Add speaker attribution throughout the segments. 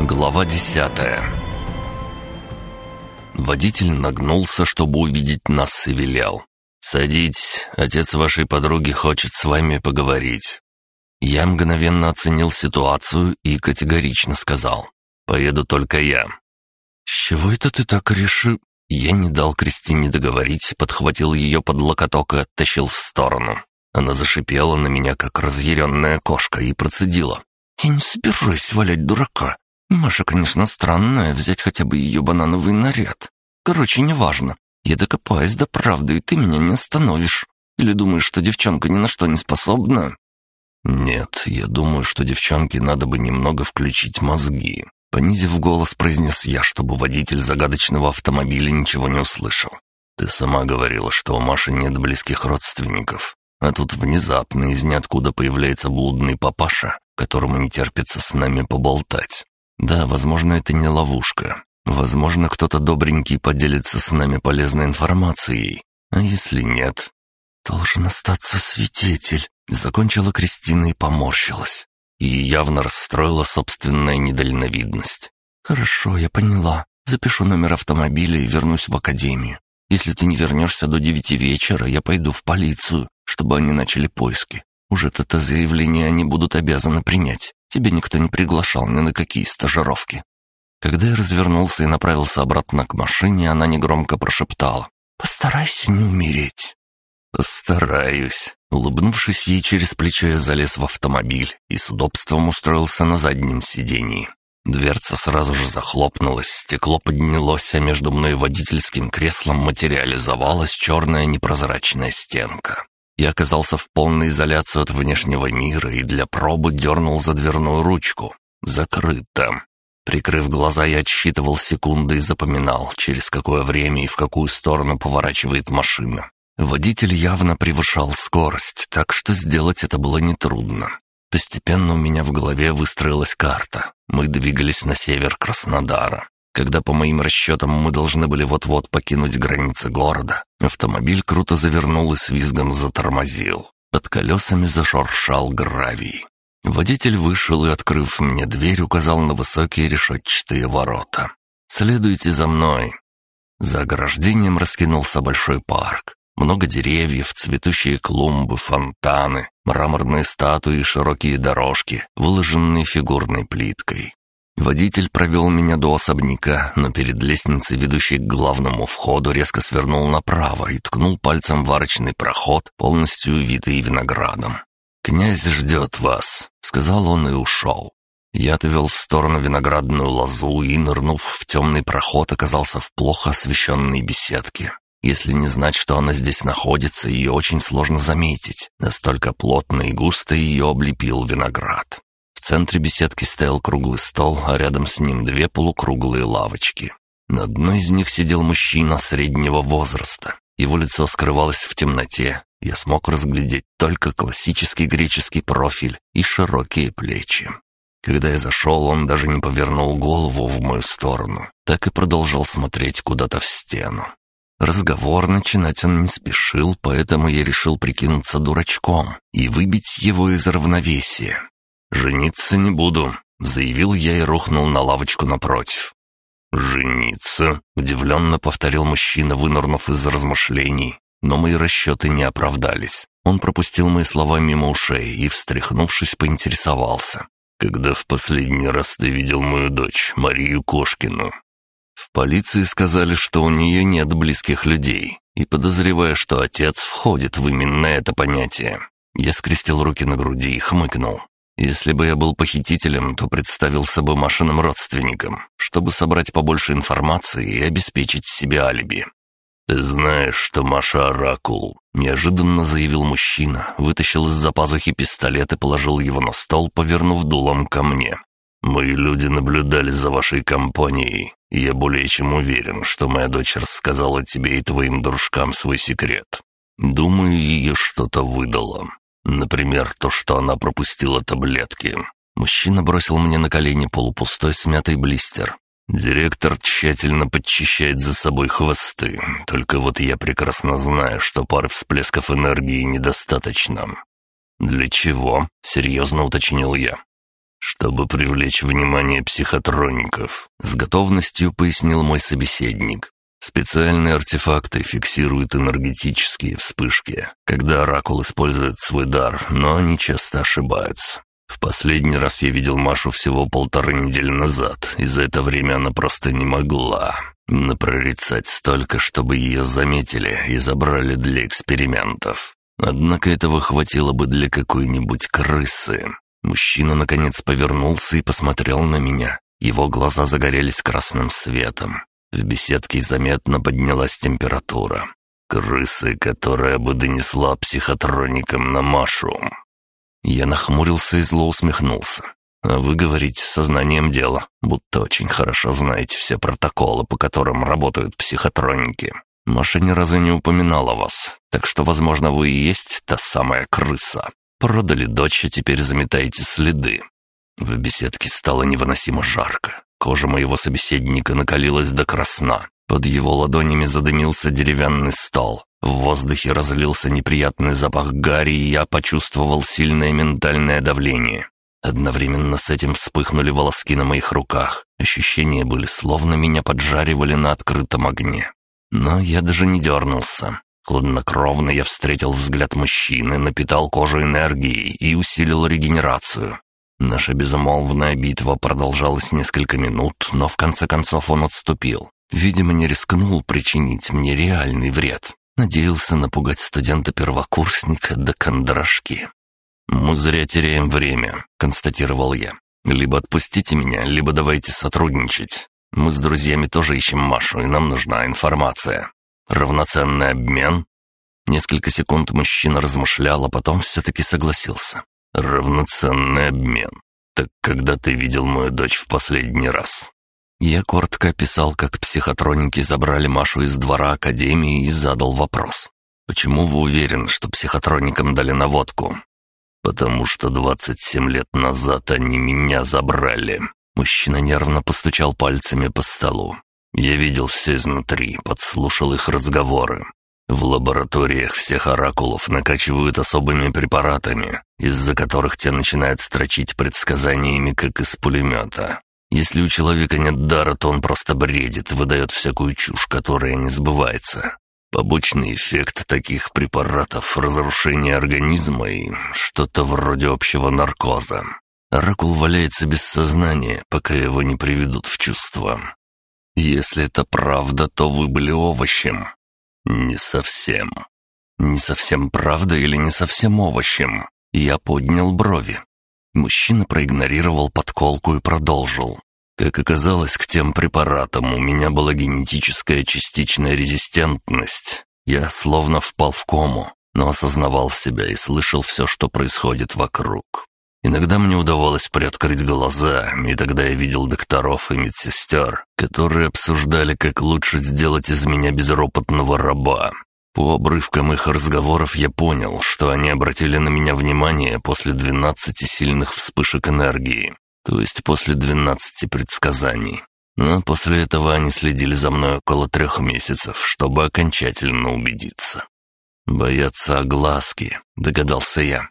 Speaker 1: Глава десятая Водитель нагнулся, чтобы увидеть нас и велел. «Садитесь, отец вашей подруги хочет с вами поговорить». Я мгновенно оценил ситуацию и категорично сказал. «Поеду только я». «С чего это ты так решил?» Я не дал Кристине договорить, подхватил ее под локоток и оттащил в сторону. Она зашипела на меня, как разъяренная кошка, и процедила. «Я не собираюсь валять дурака. Маша, конечно, странная, взять хотя бы ее банановый наряд. Короче, неважно. Я докопаюсь до правды, и ты меня не остановишь. Или думаешь, что девчонка ни на что не способна?» «Нет, я думаю, что девчонке надо бы немного включить мозги», Понизив голос, произнес я, чтобы водитель загадочного автомобиля ничего не услышал. «Ты сама говорила, что у Маши нет близких родственников. А тут внезапно из ниоткуда появляется блудный папаша, которому не терпится с нами поболтать. Да, возможно, это не ловушка. Возможно, кто-то добренький поделится с нами полезной информацией. А если нет? Должен остаться свидетель. Закончила Кристина и поморщилась. И явно расстроила собственная недальновидность. «Хорошо, я поняла. Запишу номер автомобиля и вернусь в академию. Если ты не вернешься до девяти вечера, я пойду в полицию, чтобы они начали поиски. Уже это заявление они будут обязаны принять. Тебе никто не приглашал ни на какие стажировки». Когда я развернулся и направился обратно к машине, она негромко прошептала. «Постарайся не умереть». «Постараюсь». Улыбнувшись ей через плечо, я залез в автомобиль и с удобством устроился на заднем сидении. Дверца сразу же захлопнулась, стекло поднялось, а между мной и водительским креслом материализовалась черная непрозрачная стенка. Я оказался в полной изоляции от внешнего мира и для пробы дернул за дверную ручку. Закрыто. Прикрыв глаза, я отсчитывал секунды и запоминал, через какое время и в какую сторону поворачивает машина. Водитель явно превышал скорость, так что сделать это было нетрудно. Постепенно у меня в голове выстроилась карта. Мы двигались на север Краснодара. Когда, по моим расчетам, мы должны были вот-вот покинуть границы города, автомобиль круто завернул и с визгом затормозил. Под колесами зашуршал гравий. Водитель вышел и, открыв мне дверь, указал на высокие решетчатые ворота. «Следуйте за мной». За ограждением раскинулся большой парк. Много деревьев, цветущие клумбы, фонтаны, мраморные статуи и широкие дорожки, выложенные фигурной плиткой. Водитель провел меня до особняка, но перед лестницей, ведущей к главному входу, резко свернул направо и ткнул пальцем в арочный проход, полностью увитый виноградом. «Князь ждет вас», — сказал он и ушел. Я отвел в сторону виноградную лозу и, нырнув в темный проход, оказался в плохо освещенной беседке. Если не знать, что она здесь находится, ее очень сложно заметить. Настолько плотно и густо ее облепил виноград. Центре беседки стоял круглый стол, а рядом с ним две полукруглые лавочки. На одной из них сидел мужчина среднего возраста. Его лицо скрывалось в темноте. Я смог разглядеть только классический греческий профиль и широкие плечи. Когда я зашел, он даже не повернул голову в мою сторону, так и продолжал смотреть куда-то в стену. Разговор начинать он не спешил, поэтому я решил прикинуться дурачком и выбить его из равновесия. «Жениться не буду», — заявил я и рухнул на лавочку напротив. «Жениться?» — удивленно повторил мужчина, вынырнув из размышлений. Но мои расчеты не оправдались. Он пропустил мои слова мимо ушей и, встряхнувшись, поинтересовался. «Когда в последний раз ты видел мою дочь, Марию Кошкину?» В полиции сказали, что у нее нет близких людей, и подозревая, что отец входит в именно это понятие. Я скрестил руки на груди и хмыкнул. Если бы я был похитителем, то представился бы машинным родственником, чтобы собрать побольше информации и обеспечить себе алиби. «Ты знаешь, что Маша Оракул», — неожиданно заявил мужчина, вытащил из-за пазухи пистолет и положил его на стол, повернув дулом ко мне. «Мои люди наблюдали за вашей компанией, я более чем уверен, что моя дочь рассказала тебе и твоим дружкам свой секрет. Думаю, ее что-то выдало. Например, то, что она пропустила таблетки». Мужчина бросил мне на колени полупустой смятый блистер. Директор тщательно подчищает за собой хвосты, только вот я прекрасно знаю, что пары всплесков энергии недостаточно. «Для чего?» — серьезно уточнил я «Чтобы привлечь внимание психотроников», — с готовностью пояснил мой собеседник. Специальные артефакты фиксируют энергетические вспышки, когда Оракул использует свой дар, но они часто ошибаются. В последний раз я видел Машу всего полторы недели назад, и за это время она просто не могла напрорицать столько, чтобы ее заметили и забрали для экспериментов. Однако этого хватило бы для какой-нибудь крысы. Мужчина, наконец, повернулся и посмотрел на меня. Его глаза загорелись красным светом. В беседке заметно поднялась температура. Крысы, которая бы донесла психотроникам на Машу. Я нахмурился и зло усмехнулся. «А вы говорите сознанием дела, будто очень хорошо знаете все протоколы, по которым работают психотроники. Маша ни разу не упоминала вас, так что, возможно, вы и есть та самая крыса. Продали дочь, а теперь заметаете следы». В беседке стало невыносимо жарко. Кожа моего собеседника накалилась до красна. Под его ладонями задымился деревянный стол. В воздухе разлился неприятный запах гари, и я почувствовал сильное ментальное давление. Одновременно с этим вспыхнули волоски на моих руках. Ощущения были, словно меня поджаривали на открытом огне. Но я даже не дернулся. Хладнокровно я встретил взгляд мужчины, напитал кожу энергией и усилил регенерацию. Наша безмолвная битва продолжалась несколько минут, но в конце концов он отступил. Видимо, не рискнул причинить мне реальный вред. Надеялся напугать студента-первокурсника до кондрашки. «Мы зря теряем время», — констатировал я. «Либо отпустите меня, либо давайте сотрудничать. Мы с друзьями тоже ищем Машу, и нам нужна информация. Равноценный обмен?» Несколько секунд мужчина размышлял, а потом все-таки согласился. «Равноценный обмен. Так когда ты видел мою дочь в последний раз?» Я коротко описал, как психотроники забрали Машу из двора Академии и задал вопрос. «Почему вы уверены, что психотроникам дали наводку?» «Потому что 27 лет назад они меня забрали». Мужчина нервно постучал пальцами по столу. Я видел все изнутри, подслушал их разговоры. В лабораториях всех оракулов накачивают особыми препаратами, из-за которых те начинают строчить предсказаниями, как из пулемета. Если у человека нет дара, то он просто бредит, выдает всякую чушь, которая не сбывается. Побочный эффект таких препаратов — разрушение организма и что-то вроде общего наркоза. Оракул валяется без сознания, пока его не приведут в чувство. Если это правда, то вы были овощем. Не совсем. Не совсем правда или не совсем овощем? Я поднял брови. Мужчина проигнорировал подколку и продолжил. Как оказалось, к тем препаратам у меня была генетическая частичная резистентность. Я словно впал в кому, но осознавал себя и слышал все, что происходит вокруг. Иногда мне удавалось приоткрыть глаза, и тогда я видел докторов и медсестер, которые обсуждали, как лучше сделать из меня безропотного раба. По обрывкам их разговоров я понял, что они обратили на меня внимание после 12 сильных вспышек энергии, то есть после 12 предсказаний. Но после этого они следили за мной около трех месяцев, чтобы окончательно убедиться. «Боятся огласки», — догадался я.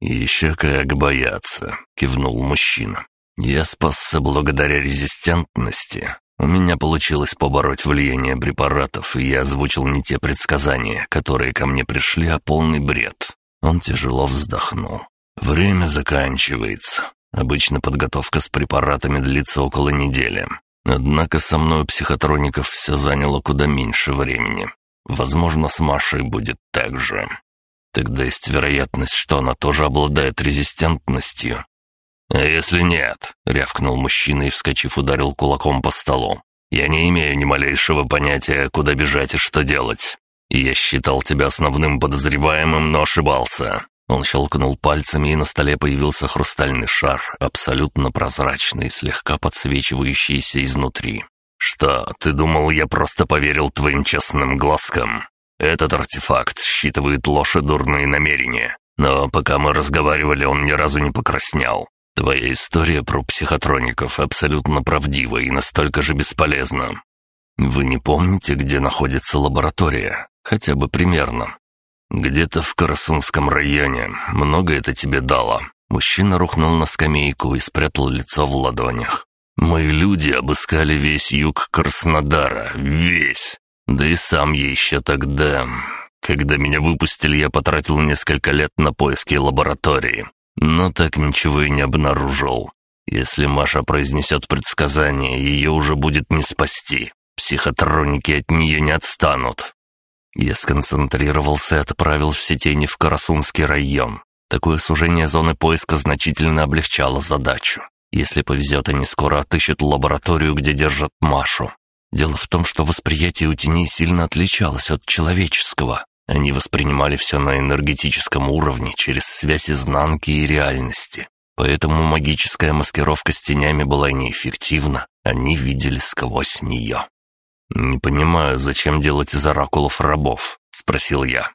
Speaker 1: «Еще как бояться», — кивнул мужчина. «Я спасся благодаря резистентности, у меня получилось побороть влияние препаратов, и я озвучил не те предсказания, которые ко мне пришли, а полный бред. Он тяжело вздохнул. Время заканчивается. Обычно подготовка с препаратами длится около недели. Однако со мной у психотроников все заняло куда меньше времени. Возможно, с Машей будет так же. Тогда есть вероятность, что она тоже обладает резистентностью. «А если нет?» — рявкнул мужчина и, вскочив, ударил кулаком по столу. «Я не имею ни малейшего понятия, куда бежать и что делать. Я считал тебя основным подозреваемым, но ошибался». Он щелкнул пальцами, и на столе появился хрустальный шар, абсолютно прозрачный, слегка подсвечивающийся изнутри. «Что, ты думал, я просто поверил твоим честным глазкам? Этот артефакт считывает ложь и дурные намерения, но пока мы разговаривали, он ни разу не покраснял. Твоя история про психотроников абсолютно правдива и настолько же бесполезна. Вы не помните, где находится лаборатория? Хотя бы примерно. Где-то в Карасунском районе. Много это тебе дало. Мужчина рухнул на скамейку и спрятал лицо в ладонях. «Мои люди обыскали весь юг Краснодара. Весь. Да и сам я еще тогда... Когда меня выпустили, я потратил несколько лет на поиски лаборатории. Но так ничего и не обнаружил. Если Маша произнесет предсказание, ее уже будет не спасти. Психотроники от нее не отстанут. Я сконцентрировался и отправил все тени в Карасунский район. Такое сужение зоны поиска значительно облегчало задачу. Если повезет, они скоро отыщут лабораторию, где держат Машу. Дело в том, что восприятие у теней сильно отличалось от человеческого. Они воспринимали все на энергетическом уровне, через связь изнанки и реальности. Поэтому магическая маскировка с тенями была неэффективна, они видели сквозь нее. «Не понимаю, зачем делать из оракулов рабов?» — спросил я.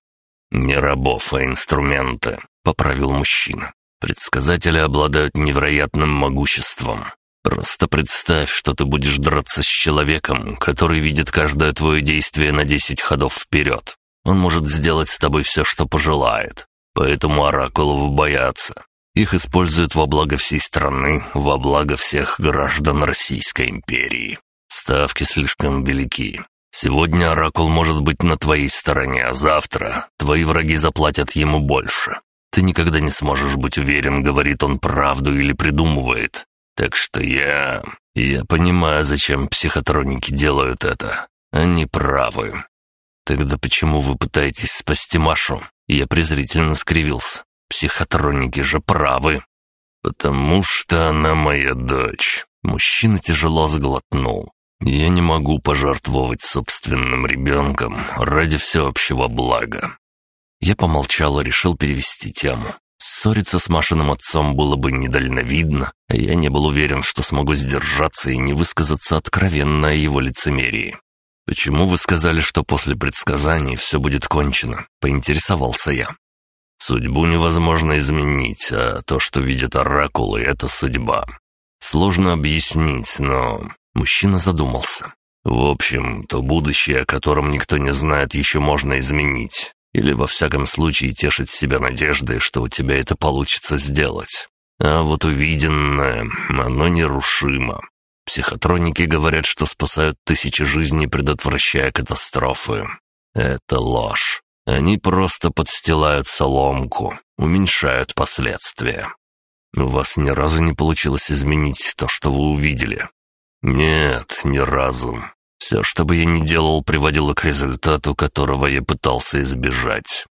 Speaker 1: «Не рабов, а инструменты», — поправил мужчина. «Предсказатели обладают невероятным могуществом. Просто представь, что ты будешь драться с человеком, который видит каждое твое действие на десять ходов вперед. Он может сделать с тобой все, что пожелает. Поэтому оракулов боятся. Их используют во благо всей страны, во благо всех граждан Российской империи. Ставки слишком велики. Сегодня Оракул может быть на твоей стороне, а завтра твои враги заплатят ему больше. Ты никогда не сможешь быть уверен, говорит он правду или придумывает. Так что я... Я понимаю, зачем психотроники делают это. Они правы. Тогда почему вы пытаетесь спасти Машу? Я презрительно скривился. Психотроники же правы. Потому что она моя дочь. Мужчина тяжело сглотнул. Я не могу пожертвовать собственным ребенком ради всеобщего блага. Я помолчал и решил перевести тему. Ссориться с Машиным отцом было бы недальновидно, а я не был уверен, что смогу сдержаться и не высказаться откровенно о его лицемерии. «Почему вы сказали, что после предсказаний все будет кончено?» — поинтересовался я. «Судьбу невозможно изменить, а то, что видят оракулы, — это судьба. Сложно объяснить, но Мужчина задумался. «В общем, то будущее, о котором никто не знает, еще можно изменить. Или, во всяком случае, тешить себя надеждой, что у тебя это получится сделать. А вот увиденное, оно нерушимо. Психотроники говорят, что спасают тысячи жизней, предотвращая катастрофы. Это ложь. Они просто подстилают соломку, уменьшают последствия. У вас ни разу не получилось изменить то, что вы увидели. «Нет, ни разу. Все, что бы я ни делал, приводило к результату, которого я пытался избежать.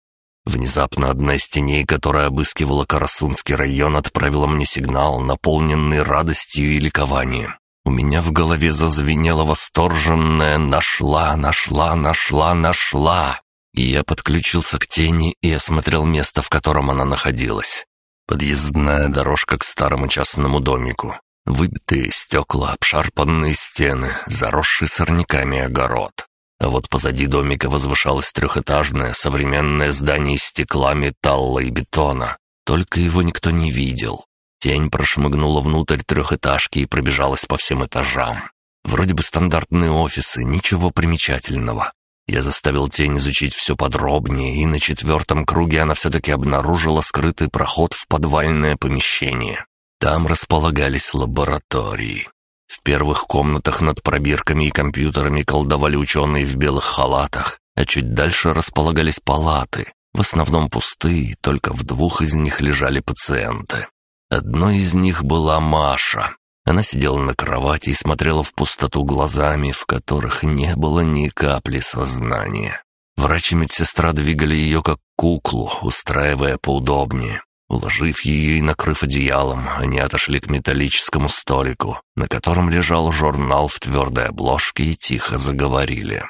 Speaker 1: Внезапно одна из теней, которая обыскивала Карасунский район, отправила мне сигнал, наполненный радостью и ликованием. У меня в голове зазвенело восторженное «нашла, нашла, нашла, нашла». И я подключился к тени и осмотрел место, в котором она находилась. Подъездная дорожка к старому частному домику. Выбитые стекла, обшарпанные стены, заросший сорняками огород. А вот позади домика возвышалось трехэтажное современное здание из стекла, металла и бетона. Только его никто не видел. Тень прошмыгнула внутрь трехэтажки и пробежалась по всем этажам. Вроде бы стандартные офисы, ничего примечательного. Я заставил тень изучить все подробнее, и на четвертом круге она все-таки обнаружила скрытый проход в подвальное помещение. Там располагались лаборатории. В первых комнатах над пробирками и компьютерами колдовали ученые в белых халатах, а чуть дальше располагались палаты, в основном пустые, только в двух из них лежали пациенты. Одной из них была Маша. Она сидела на кровати и смотрела в пустоту глазами, в которых не было ни капли сознания. Врач и медсестра двигали ее как куклу, устраивая поудобнее. Уложив ее и накрыв одеялом, они отошли к металлическому столику, на котором лежал журнал в твердой обложке и тихо заговорили.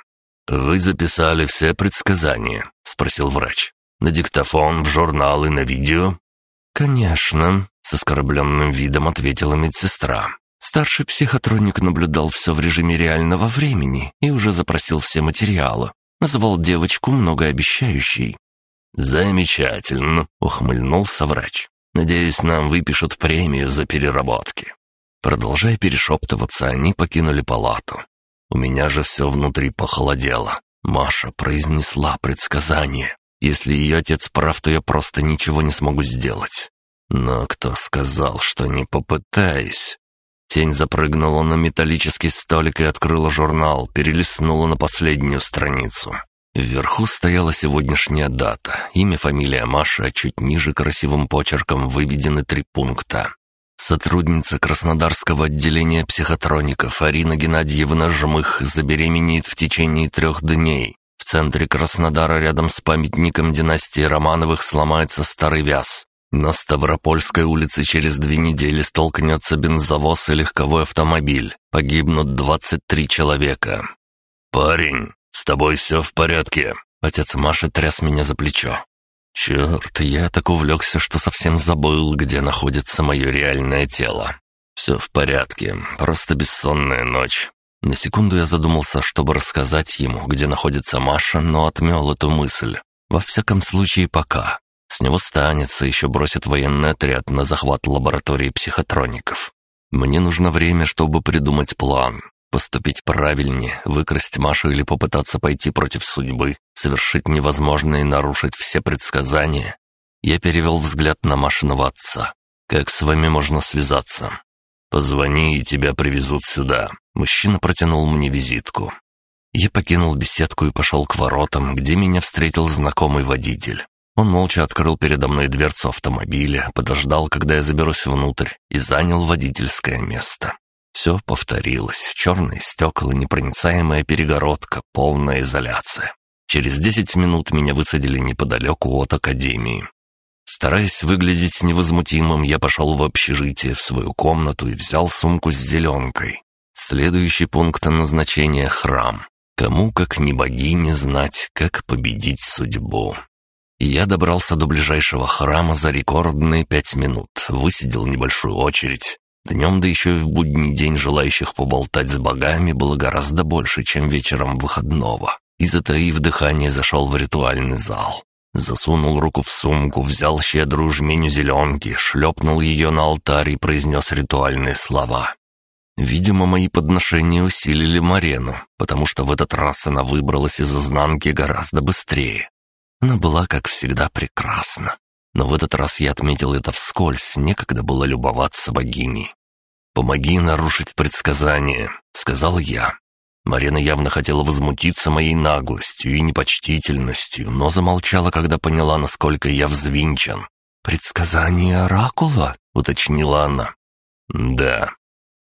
Speaker 1: «Вы записали все предсказания?» — спросил врач. «На диктофон, в журнал и на видео?» «Конечно», — с оскорбленным видом ответила медсестра. Старший психотроник наблюдал все в режиме реального времени и уже запросил все материалы. Назвал девочку многообещающей. «Замечательно», — ухмыльнулся врач. «Надеюсь, нам выпишут премию за переработки». Продолжая перешептываться, они покинули палату. У меня же все внутри похолодело. Маша произнесла предсказание. Если ее отец прав, то я просто ничего не смогу сделать. Но кто сказал, что не попытаюсь? Тень запрыгнула на металлический столик и открыла журнал, перелистнула на последнюю страницу. Вверху стояла сегодняшняя дата, имя, фамилия Маша, чуть ниже красивым почерком выведены три пункта. Сотрудница Краснодарского отделения психотроников Арина Геннадьевна Жмых забеременеет в течение трех дней. В центре Краснодара рядом с памятником династии Романовых сломается старый вяз. На Ставропольской улице через две недели столкнется бензовоз и легковой автомобиль. Погибнут 23 человека. «Парень, с тобой все в порядке?» Отец Маши тряс меня за плечо. Черт, я так увлекся, что совсем забыл, где находится мое реальное тело. Все в порядке, просто бессонная ночь. На секунду я задумался, чтобы рассказать ему, где находится Маша, но отмел эту мысль. Во всяком случае, пока. С него станется, еще бросит военный отряд на захват лаборатории психотроников. Мне нужно время, чтобы придумать план. Поступить правильнее, выкрасть Машу или попытаться пойти против судьбы, совершить невозможное и нарушить все предсказания. Я перевел взгляд на Машиного отца. «Как с вами можно связаться?» «Позвони, и тебя привезут сюда». Мужчина протянул мне визитку. Я покинул беседку и пошел к воротам, где меня встретил знакомый водитель. Он молча открыл передо мной дверцу автомобиля, подождал, когда я заберусь внутрь, и занял водительское место. Все повторилось. Черные стекла, непроницаемая перегородка, полная изоляция. Через десять минут меня высадили неподалеку от академии. Стараясь выглядеть невозмутимым, я пошел в общежитие, в свою комнату и взял сумку с зеленкой. Следующий пункт назначения — храм. Кому, как не богине, знать, как победить судьбу. Я добрался до ближайшего храма за рекордные пять минут, высидел небольшую очередь, Днем, да еще и в будний день желающих поболтать с богами было гораздо больше, чем вечером выходного. И затаив дыхание, зашел в ритуальный зал. Засунул руку в сумку, взял щедрую жменю зеленки, шлепнул ее на алтарь и произнес ритуальные слова. Видимо, мои подношения усилили Марену, потому что в этот раз она выбралась из изнанки гораздо быстрее. Она была, как всегда, прекрасна. Но в этот раз я отметил это вскользь, некогда было любоваться богиней. «Помоги нарушить предсказание», — сказал я. Марина явно хотела возмутиться моей наглостью и непочтительностью, но замолчала, когда поняла, насколько я взвинчен. «Предсказание Оракула?» — уточнила она. «Да».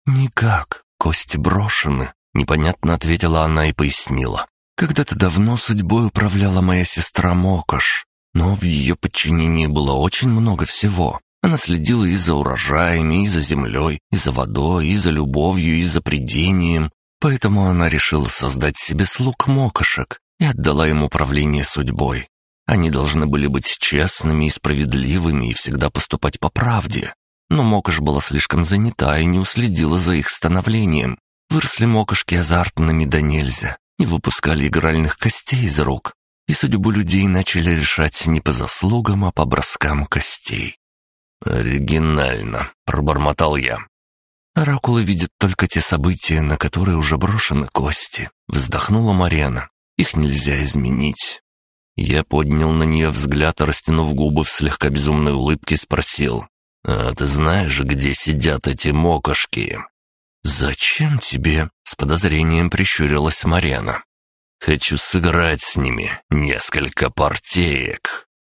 Speaker 1: «Никак. Кости брошены», — непонятно ответила она и пояснила. «Когда-то давно судьбой управляла моя сестра Мокош. Но в ее подчинении было очень много всего. Она следила и за урожаями, и за землей, и за водой, и за любовью, и за предением. Поэтому она решила создать себе слуг мокошек и отдала им управление судьбой. Они должны были быть честными и справедливыми и всегда поступать по правде. Но Мокош была слишком занята и не уследила за их становлением. Выросли Мокошки азартными да нельзя, не выпускали игральных костей из рук, и судьбу людей начали решать не по заслугам, а по броскам костей. «Оригинально», — пробормотал я. «Оракулы видят только те события, на которые уже брошены кости», — вздохнула Марена. «Их нельзя изменить». Я поднял на нее взгляд, растянув губы в слегка безумной улыбке, спросил. «А ты знаешь, где сидят эти мокошки?» «Зачем тебе?» — с подозрением прищурилась Марена. Хочу сыграть с ними несколько партеек.